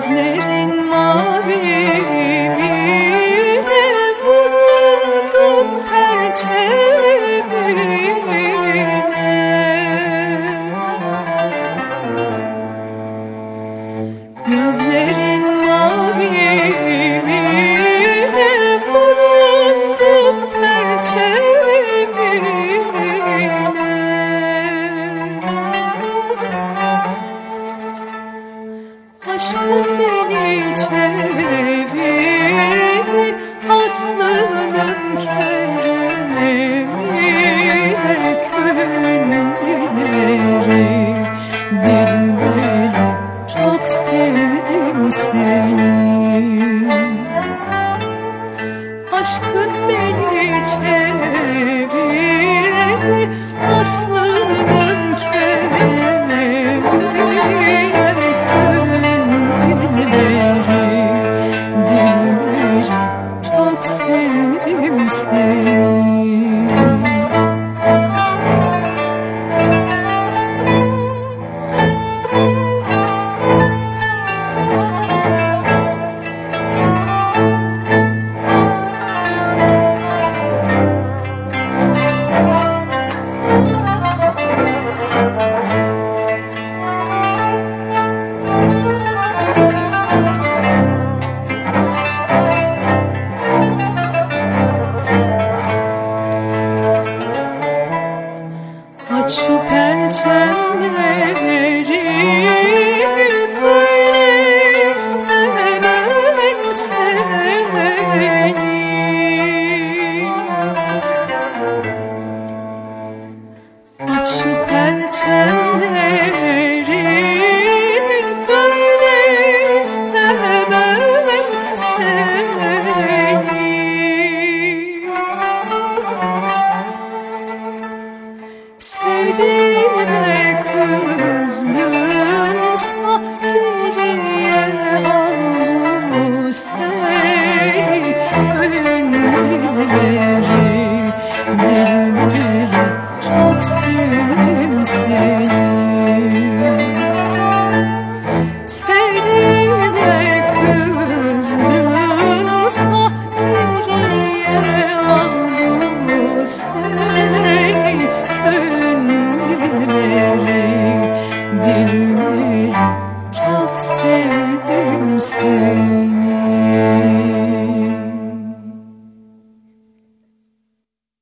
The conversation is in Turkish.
gözlerin mavimine vurdum perçemine Gözlerin mavimine take 爱你。我却变成泪。Dilleri çok sevdim seni. Sevdiğine kızdınsa geriye al bu seni Gönülleri, dilleri çok sevdim seni